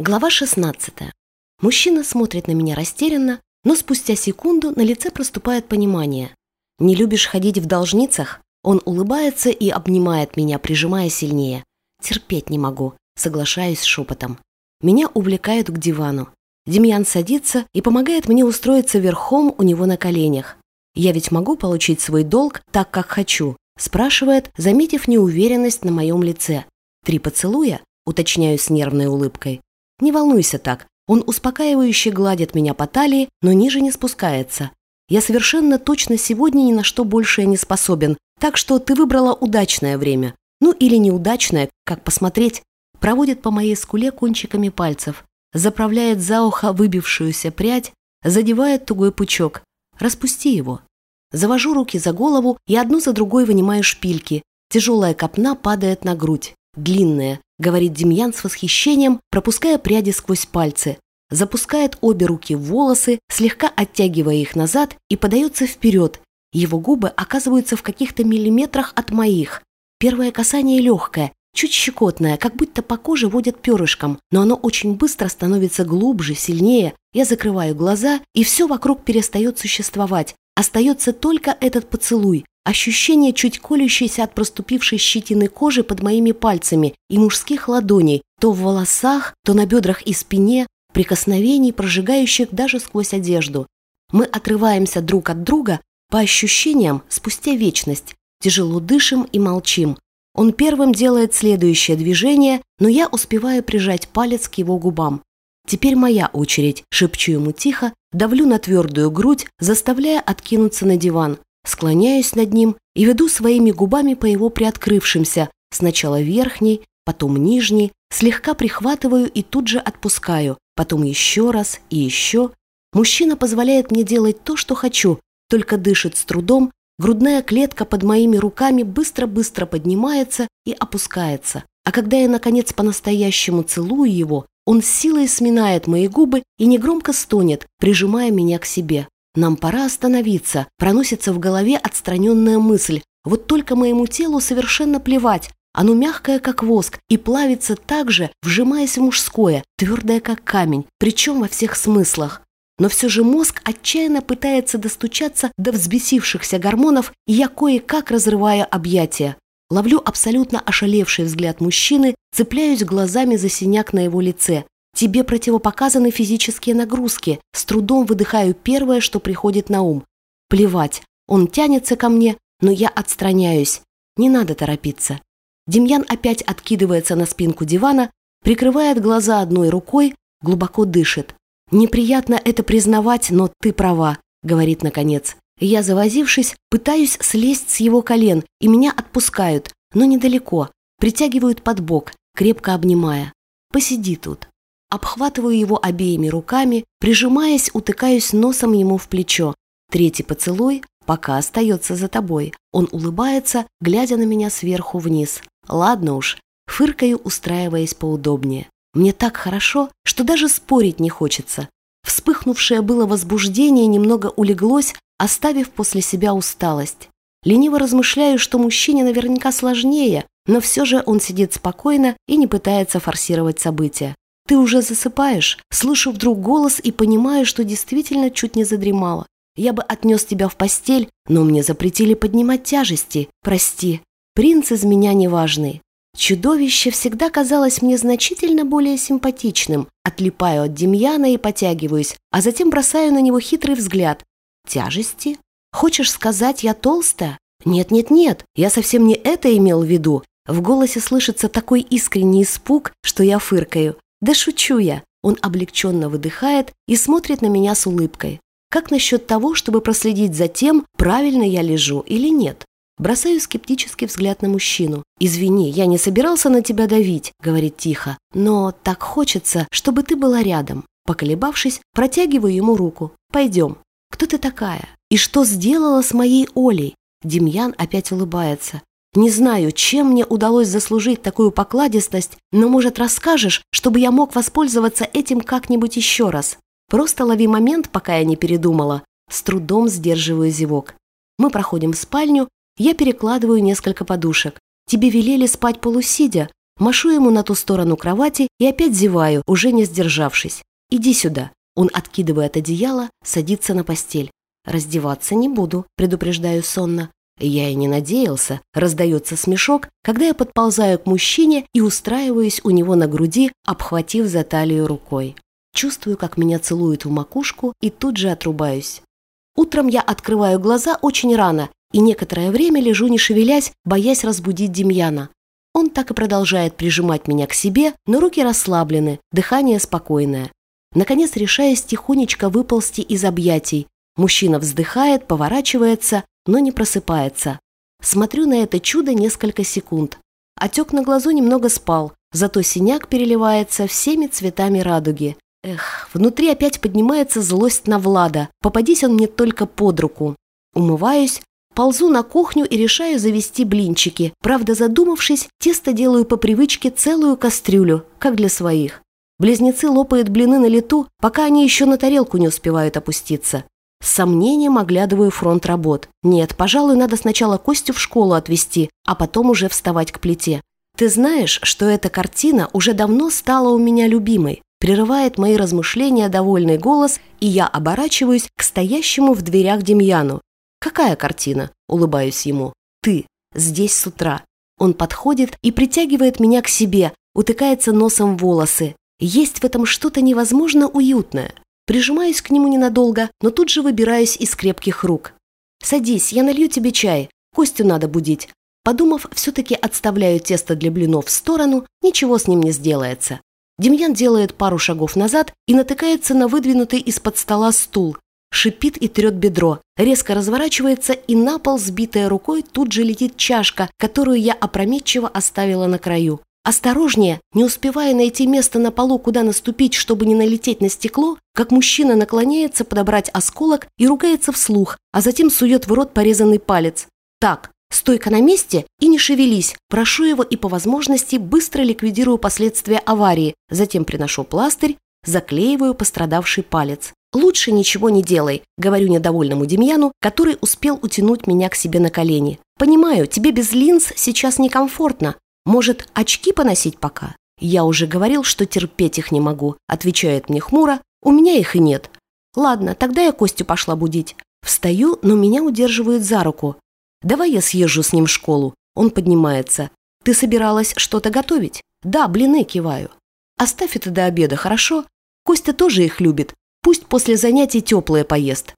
Глава 16. Мужчина смотрит на меня растерянно, но спустя секунду на лице проступает понимание. «Не любишь ходить в должницах?» Он улыбается и обнимает меня, прижимая сильнее. «Терпеть не могу», соглашаюсь шепотом. Меня увлекают к дивану. Демьян садится и помогает мне устроиться верхом у него на коленях. «Я ведь могу получить свой долг так, как хочу?» спрашивает, заметив неуверенность на моем лице. «Три поцелуя?» уточняю с нервной улыбкой. Не волнуйся так. Он успокаивающе гладит меня по талии, но ниже не спускается. Я совершенно точно сегодня ни на что большее не способен, так что ты выбрала удачное время. Ну или неудачное, как посмотреть. Проводит по моей скуле кончиками пальцев, заправляет за ухо выбившуюся прядь, задевает тугой пучок. Распусти его. Завожу руки за голову и одну за другой вынимаю шпильки. Тяжелая копна падает на грудь. Длинная, говорит Демьян с восхищением, пропуская пряди сквозь пальцы. Запускает обе руки в волосы, слегка оттягивая их назад и подается вперед. Его губы оказываются в каких-то миллиметрах от моих. Первое касание легкое, чуть щекотное, как будто по коже водят перышком, но оно очень быстро становится глубже, сильнее. Я закрываю глаза, и все вокруг перестает существовать. Остается только этот поцелуй, Ощущение чуть колющейся от проступившей щетины кожи под моими пальцами и мужских ладоней, то в волосах, то на бедрах и спине, прикосновений, прожигающих даже сквозь одежду. Мы отрываемся друг от друга, по ощущениям, спустя вечность, тяжело дышим и молчим. Он первым делает следующее движение, но я успеваю прижать палец к его губам. «Теперь моя очередь», – шепчу ему тихо, давлю на твердую грудь, заставляя откинуться на диван, Склоняюсь над ним и веду своими губами по его приоткрывшимся, сначала верхней, потом нижней, слегка прихватываю и тут же отпускаю, потом еще раз и еще. Мужчина позволяет мне делать то, что хочу, только дышит с трудом, грудная клетка под моими руками быстро-быстро поднимается и опускается. А когда я, наконец, по-настоящему целую его, он с силой сминает мои губы и негромко стонет, прижимая меня к себе. Нам пора остановиться, проносится в голове отстраненная мысль. Вот только моему телу совершенно плевать. Оно мягкое, как воск, и плавится так же, вжимаясь в мужское, твердое, как камень, причем во всех смыслах. Но все же мозг отчаянно пытается достучаться до взбесившихся гормонов, и я кое-как разрываю объятия. Ловлю абсолютно ошалевший взгляд мужчины, цепляюсь глазами за синяк на его лице. Тебе противопоказаны физические нагрузки. С трудом выдыхаю первое, что приходит на ум. Плевать. Он тянется ко мне, но я отстраняюсь. Не надо торопиться. Демьян опять откидывается на спинку дивана, прикрывает глаза одной рукой, глубоко дышит. «Неприятно это признавать, но ты права», — говорит наконец. Я, завозившись, пытаюсь слезть с его колен, и меня отпускают, но недалеко, притягивают под бок, крепко обнимая. «Посиди тут». Обхватываю его обеими руками, прижимаясь, утыкаюсь носом ему в плечо. Третий поцелуй пока остается за тобой. Он улыбается, глядя на меня сверху вниз. Ладно уж, фыркаю, устраиваясь поудобнее. Мне так хорошо, что даже спорить не хочется. Вспыхнувшее было возбуждение немного улеглось, оставив после себя усталость. Лениво размышляю, что мужчине наверняка сложнее, но все же он сидит спокойно и не пытается форсировать события. Ты уже засыпаешь? Слышу вдруг голос и понимаю, что действительно чуть не задремала. Я бы отнес тебя в постель, но мне запретили поднимать тяжести. Прости. Принц из меня неважный. Чудовище всегда казалось мне значительно более симпатичным. Отлипаю от Демьяна и потягиваюсь, а затем бросаю на него хитрый взгляд. Тяжести? Хочешь сказать, я толстая? Нет-нет-нет, я совсем не это имел в виду. В голосе слышится такой искренний испуг, что я фыркаю. Да шучу я. Он облегченно выдыхает и смотрит на меня с улыбкой. Как насчет того, чтобы проследить за тем, правильно я лежу или нет? Бросаю скептический взгляд на мужчину. «Извини, я не собирался на тебя давить», — говорит тихо. «Но так хочется, чтобы ты была рядом». Поколебавшись, протягиваю ему руку. «Пойдем». «Кто ты такая? И что сделала с моей Олей?» Демьян опять улыбается. Не знаю, чем мне удалось заслужить такую покладистость, но, может, расскажешь, чтобы я мог воспользоваться этим как-нибудь еще раз. Просто лови момент, пока я не передумала. С трудом сдерживаю зевок. Мы проходим в спальню, я перекладываю несколько подушек. Тебе велели спать полусидя. Машу ему на ту сторону кровати и опять зеваю, уже не сдержавшись. «Иди сюда». Он откидывает одеяло, садится на постель. «Раздеваться не буду», предупреждаю сонно. Я и не надеялся, раздается смешок, когда я подползаю к мужчине и устраиваюсь у него на груди, обхватив за талию рукой. Чувствую, как меня целуют в макушку и тут же отрубаюсь. Утром я открываю глаза очень рано и некоторое время лежу не шевелясь, боясь разбудить Демьяна. Он так и продолжает прижимать меня к себе, но руки расслаблены, дыхание спокойное. Наконец решаясь тихонечко выползти из объятий. Мужчина вздыхает, поворачивается, но не просыпается. Смотрю на это чудо несколько секунд. Отек на глазу немного спал, зато синяк переливается всеми цветами радуги. Эх, внутри опять поднимается злость на Влада. Попадись он мне только под руку. Умываюсь, ползу на кухню и решаю завести блинчики. Правда, задумавшись, тесто делаю по привычке целую кастрюлю, как для своих. Близнецы лопают блины на лету, пока они еще на тарелку не успевают опуститься. С сомнением оглядываю фронт работ. Нет, пожалуй, надо сначала Костю в школу отвезти, а потом уже вставать к плите. Ты знаешь, что эта картина уже давно стала у меня любимой. Прерывает мои размышления довольный голос, и я оборачиваюсь к стоящему в дверях Демьяну. «Какая картина?» – улыбаюсь ему. «Ты. Здесь с утра». Он подходит и притягивает меня к себе, утыкается носом в волосы. Есть в этом что-то невозможно уютное. Прижимаюсь к нему ненадолго, но тут же выбираюсь из крепких рук. «Садись, я налью тебе чай. Костю надо будить». Подумав, все-таки отставляю тесто для блинов в сторону, ничего с ним не сделается. Демьян делает пару шагов назад и натыкается на выдвинутый из-под стола стул. Шипит и трет бедро, резко разворачивается и на пол, сбитая рукой, тут же летит чашка, которую я опрометчиво оставила на краю. Осторожнее, не успевая найти место на полу, куда наступить, чтобы не налететь на стекло, как мужчина наклоняется подобрать осколок и ругается вслух, а затем сует в рот порезанный палец. Так, стойка на месте и не шевелись, прошу его и по возможности быстро ликвидирую последствия аварии, затем приношу пластырь, заклеиваю пострадавший палец. «Лучше ничего не делай», — говорю недовольному Демьяну, который успел утянуть меня к себе на колени. «Понимаю, тебе без линз сейчас некомфортно, может, очки поносить пока? Я уже говорил, что терпеть их не могу, отвечает мне хмуро. У меня их и нет. Ладно, тогда я Костю пошла будить. Встаю, но меня удерживают за руку. Давай я съезжу с ним в школу. Он поднимается. Ты собиралась что-то готовить? Да, блины киваю. Оставь это до обеда, хорошо? Костя тоже их любит. Пусть после занятий теплое поест.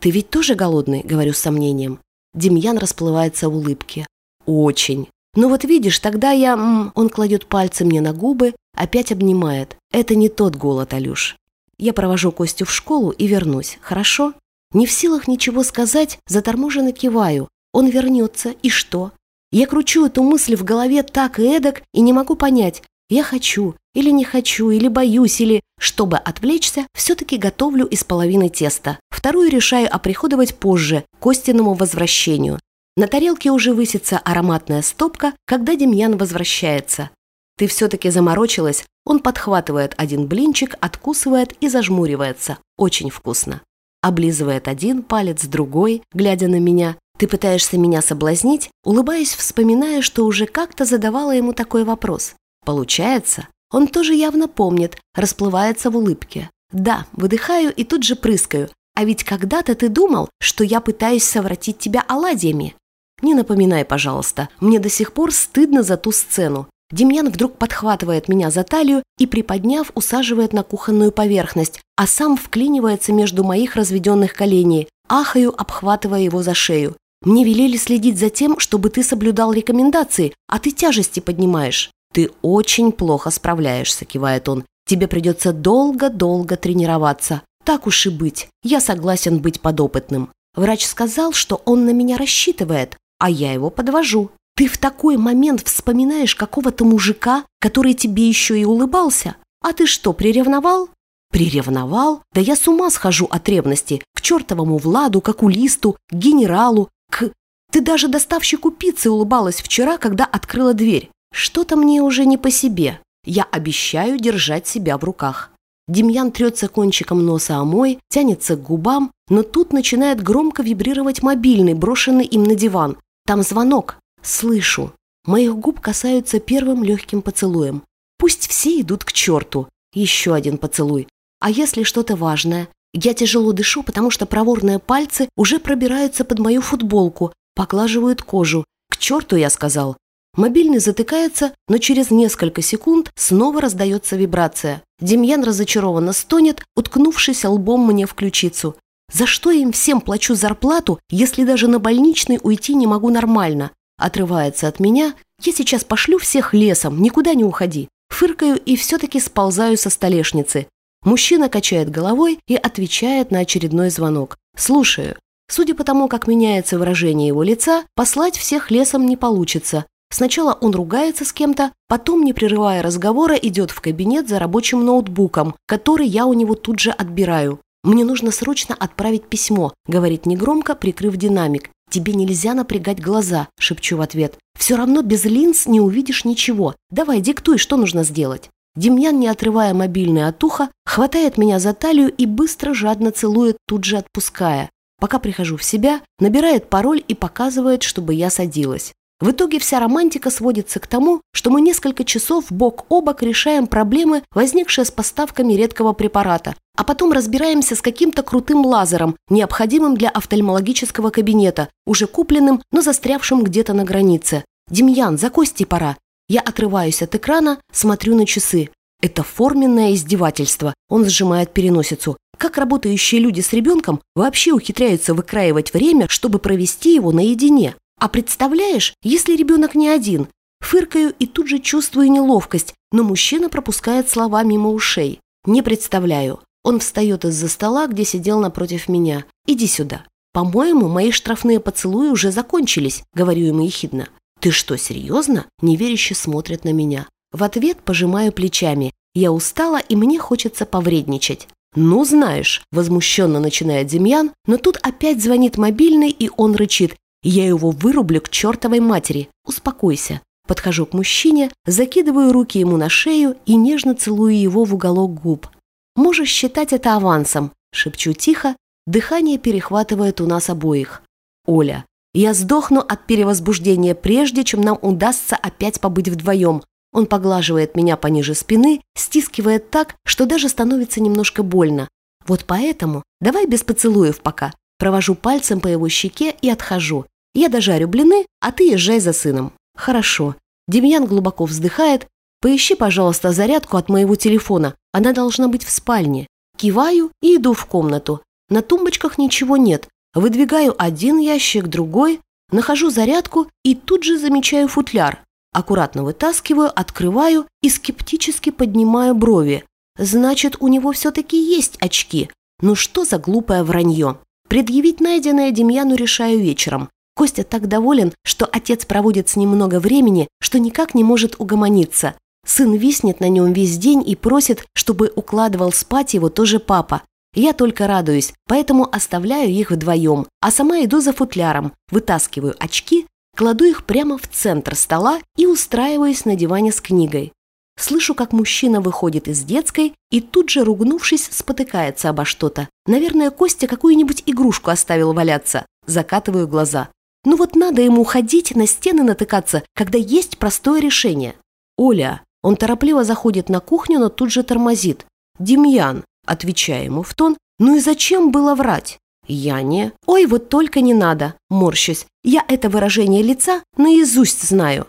Ты ведь тоже голодный, говорю с сомнением. Демьян расплывается в улыбке. Очень. «Ну вот видишь, тогда я...» Он кладет пальцы мне на губы, опять обнимает. «Это не тот голод, Алюш. Я провожу Костю в школу и вернусь, хорошо?» Не в силах ничего сказать, заторможенно киваю. Он вернется, и что? Я кручу эту мысль в голове так и эдак, и не могу понять, я хочу, или не хочу, или боюсь, или, чтобы отвлечься, все-таки готовлю из половины теста. Вторую решаю оприходовать позже, к Костиному возвращению. На тарелке уже высится ароматная стопка, когда Демьян возвращается. Ты все-таки заморочилась, он подхватывает один блинчик, откусывает и зажмуривается. Очень вкусно. Облизывает один палец, другой, глядя на меня. Ты пытаешься меня соблазнить, улыбаясь, вспоминая, что уже как-то задавала ему такой вопрос. Получается? Он тоже явно помнит, расплывается в улыбке. Да, выдыхаю и тут же прыскаю. А ведь когда-то ты думал, что я пытаюсь совратить тебя оладьями. Не напоминай, пожалуйста, мне до сих пор стыдно за ту сцену. Демьян вдруг подхватывает меня за талию и, приподняв, усаживает на кухонную поверхность, а сам вклинивается между моих разведенных коленей, ахаю, обхватывая его за шею. «Мне велели следить за тем, чтобы ты соблюдал рекомендации, а ты тяжести поднимаешь». «Ты очень плохо справляешься», – кивает он. «Тебе придется долго-долго тренироваться. Так уж и быть, я согласен быть подопытным». Врач сказал, что он на меня рассчитывает, а я его подвожу. Ты в такой момент вспоминаешь какого-то мужика, который тебе еще и улыбался. А ты что, приревновал? Приревновал? Да я с ума схожу от ревности. К чертовому Владу, к окулисту, к генералу, к... Ты даже доставщику пиццы улыбалась вчера, когда открыла дверь. Что-то мне уже не по себе. Я обещаю держать себя в руках. Демьян трется кончиком носа о мой, тянется к губам, но тут начинает громко вибрировать мобильный, брошенный им на диван. Там звонок. Слышу. Моих губ касаются первым легким поцелуем. Пусть все идут к черту. Еще один поцелуй. А если что-то важное? Я тяжело дышу, потому что проворные пальцы уже пробираются под мою футболку, поглаживают кожу. К черту, я сказал. Мобильный затыкается, но через несколько секунд снова раздается вибрация. Демьян разочарованно стонет, уткнувшись лбом мне в ключицу. За что я им всем плачу зарплату, если даже на больничный уйти не могу нормально? Отрывается от меня. Я сейчас пошлю всех лесом, никуда не уходи. Фыркаю и все-таки сползаю со столешницы. Мужчина качает головой и отвечает на очередной звонок. Слушаю. Судя по тому, как меняется выражение его лица, послать всех лесом не получится. Сначала он ругается с кем-то, потом, не прерывая разговора, идет в кабинет за рабочим ноутбуком, который я у него тут же отбираю. «Мне нужно срочно отправить письмо», — говорит негромко, прикрыв динамик. «Тебе нельзя напрягать глаза», — шепчу в ответ. «Все равно без линз не увидишь ничего. Давай, диктуй, что нужно сделать». Демьян, не отрывая мобильный от уха, хватает меня за талию и быстро жадно целует, тут же отпуская. Пока прихожу в себя, набирает пароль и показывает, чтобы я садилась. В итоге вся романтика сводится к тому, что мы несколько часов бок о бок решаем проблемы, возникшие с поставками редкого препарата, а потом разбираемся с каким-то крутым лазером, необходимым для офтальмологического кабинета, уже купленным, но застрявшим где-то на границе. «Демьян, за кости пора!» Я отрываюсь от экрана, смотрю на часы. Это форменное издевательство. Он сжимает переносицу. Как работающие люди с ребенком вообще ухитряются выкраивать время, чтобы провести его наедине? А представляешь, если ребенок не один? Фыркаю и тут же чувствую неловкость, но мужчина пропускает слова мимо ушей. Не представляю. Он встает из-за стола, где сидел напротив меня. «Иди сюда». «По-моему, мои штрафные поцелуи уже закончились», — говорю ему ехидно. «Ты что, серьезно?» — неверяще смотрят на меня. В ответ пожимаю плечами. Я устала, и мне хочется повредничать. «Ну, знаешь», – возмущенно начинает Демьян, но тут опять звонит мобильный, и он рычит. Я его вырублю к чертовой матери. Успокойся. Подхожу к мужчине, закидываю руки ему на шею и нежно целую его в уголок губ. «Можешь считать это авансом», – шепчу тихо, дыхание перехватывает у нас обоих. «Оля, я сдохну от перевозбуждения, прежде чем нам удастся опять побыть вдвоем». Он поглаживает меня пониже спины, стискивает так, что даже становится немножко больно. Вот поэтому давай без поцелуев пока. Провожу пальцем по его щеке и отхожу. Я дожарю блины, а ты езжай за сыном». «Хорошо». Демьян глубоко вздыхает. «Поищи, пожалуйста, зарядку от моего телефона. Она должна быть в спальне». Киваю и иду в комнату. На тумбочках ничего нет. Выдвигаю один ящик, другой, нахожу зарядку и тут же замечаю футляр. Аккуратно вытаскиваю, открываю и скептически поднимаю брови. Значит, у него все-таки есть очки. Ну что за глупое вранье? Предъявить найденное Демьяну решаю вечером. Костя так доволен, что отец проводит с ним много времени, что никак не может угомониться. Сын виснет на нем весь день и просит, чтобы укладывал спать его тоже папа. Я только радуюсь, поэтому оставляю их вдвоем, а сама иду за футляром, вытаскиваю очки, кладу их прямо в центр стола и устраиваюсь на диване с книгой. Слышу, как мужчина выходит из детской и тут же, ругнувшись, спотыкается обо что-то. Наверное, Костя какую-нибудь игрушку оставил валяться. Закатываю глаза. Ну вот надо ему ходить, на стены натыкаться, когда есть простое решение. Оля. Он торопливо заходит на кухню, но тут же тормозит. Демьян. Отвечаю ему в тон. Ну и зачем было врать? Я не. Ой, вот только не надо. Морщусь. Я это выражение лица наизусть знаю.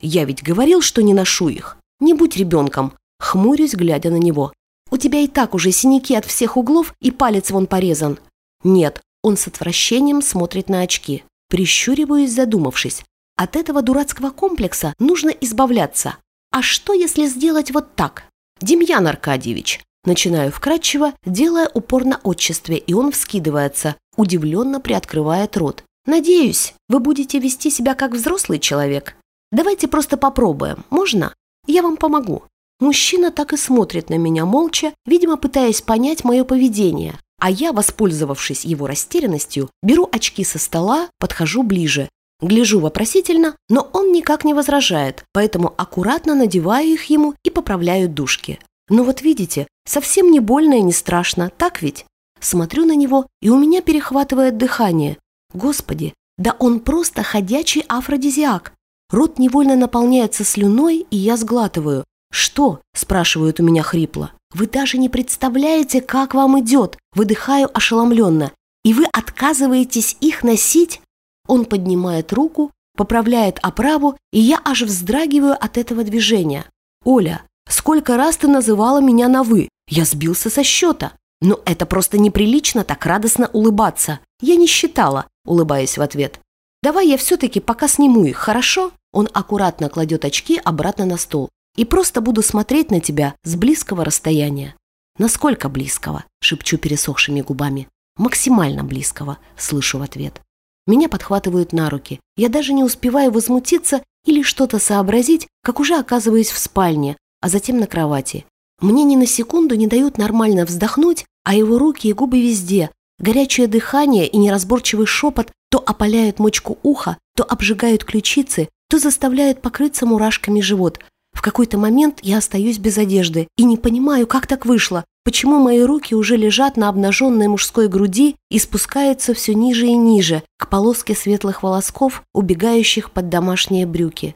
Я ведь говорил, что не ношу их. Не будь ребенком. Хмурюсь, глядя на него. У тебя и так уже синяки от всех углов и палец вон порезан. Нет, он с отвращением смотрит на очки. Прищуриваюсь, задумавшись. От этого дурацкого комплекса нужно избавляться. А что, если сделать вот так? Демьян Аркадьевич. Начинаю вкратчиво, делая упор на отчестве, и он вскидывается, удивленно приоткрывает рот. «Надеюсь, вы будете вести себя как взрослый человек. Давайте просто попробуем, можно? Я вам помогу». Мужчина так и смотрит на меня молча, видимо, пытаясь понять мое поведение, а я, воспользовавшись его растерянностью, беру очки со стола, подхожу ближе. Гляжу вопросительно, но он никак не возражает, поэтому аккуратно надеваю их ему и поправляю дужки. Ну вот видите, совсем не больно и не страшно, так ведь? Смотрю на него, и у меня перехватывает дыхание. Господи, да он просто ходячий афродизиак. Рот невольно наполняется слюной, и я сглатываю. «Что?» – спрашивают у меня хрипло. «Вы даже не представляете, как вам идет!» Выдыхаю ошеломленно. «И вы отказываетесь их носить?» Он поднимает руку, поправляет оправу, и я аж вздрагиваю от этого движения. «Оля, сколько раз ты называла меня на «вы»? Я сбился со счета. Но это просто неприлично так радостно улыбаться. Я не считала, улыбаясь в ответ. Давай я все-таки пока сниму их, хорошо? Он аккуратно кладет очки обратно на стол. И просто буду смотреть на тебя с близкого расстояния. Насколько близкого? Шепчу пересохшими губами. Максимально близкого, слышу в ответ. Меня подхватывают на руки. Я даже не успеваю возмутиться или что-то сообразить, как уже оказываюсь в спальне, а затем на кровати. Мне ни на секунду не дают нормально вздохнуть, а его руки и губы везде, Горячее дыхание и неразборчивый шепот то опаляют мочку уха, то обжигают ключицы, то заставляют покрыться мурашками живот. В какой-то момент я остаюсь без одежды и не понимаю, как так вышло, почему мои руки уже лежат на обнаженной мужской груди и спускаются все ниже и ниже, к полоске светлых волосков, убегающих под домашние брюки.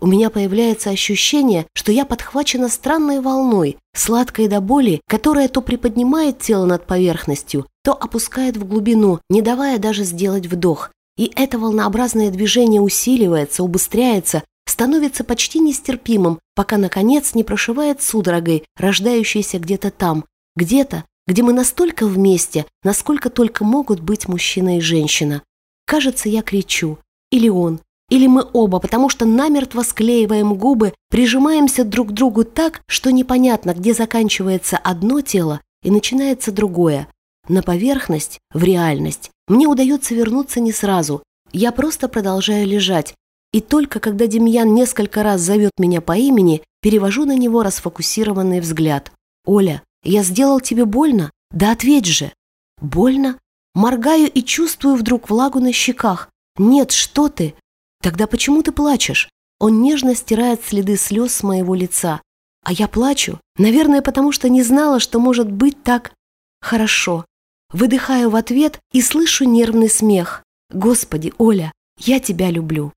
У меня появляется ощущение, что я подхвачена странной волной, сладкой до боли, которая то приподнимает тело над поверхностью, то опускает в глубину, не давая даже сделать вдох. И это волнообразное движение усиливается, убыстряется, становится почти нестерпимым, пока, наконец, не прошивает судорогой, рождающейся где-то там, где-то, где мы настолько вместе, насколько только могут быть мужчина и женщина. Кажется, я кричу. Или он, или мы оба, потому что намертво склеиваем губы, прижимаемся друг к другу так, что непонятно, где заканчивается одно тело и начинается другое. На поверхность, в реальность, мне удается вернуться не сразу. Я просто продолжаю лежать. И только когда Демьян несколько раз зовет меня по имени, перевожу на него расфокусированный взгляд. «Оля, я сделал тебе больно? Да ответь же!» «Больно?» Моргаю и чувствую вдруг влагу на щеках. «Нет, что ты? Тогда почему ты плачешь? Он нежно стирает следы слез с моего лица. А я плачу, наверное, потому что не знала, что может быть так хорошо. Выдыхаю в ответ и слышу нервный смех. Господи, Оля, я тебя люблю.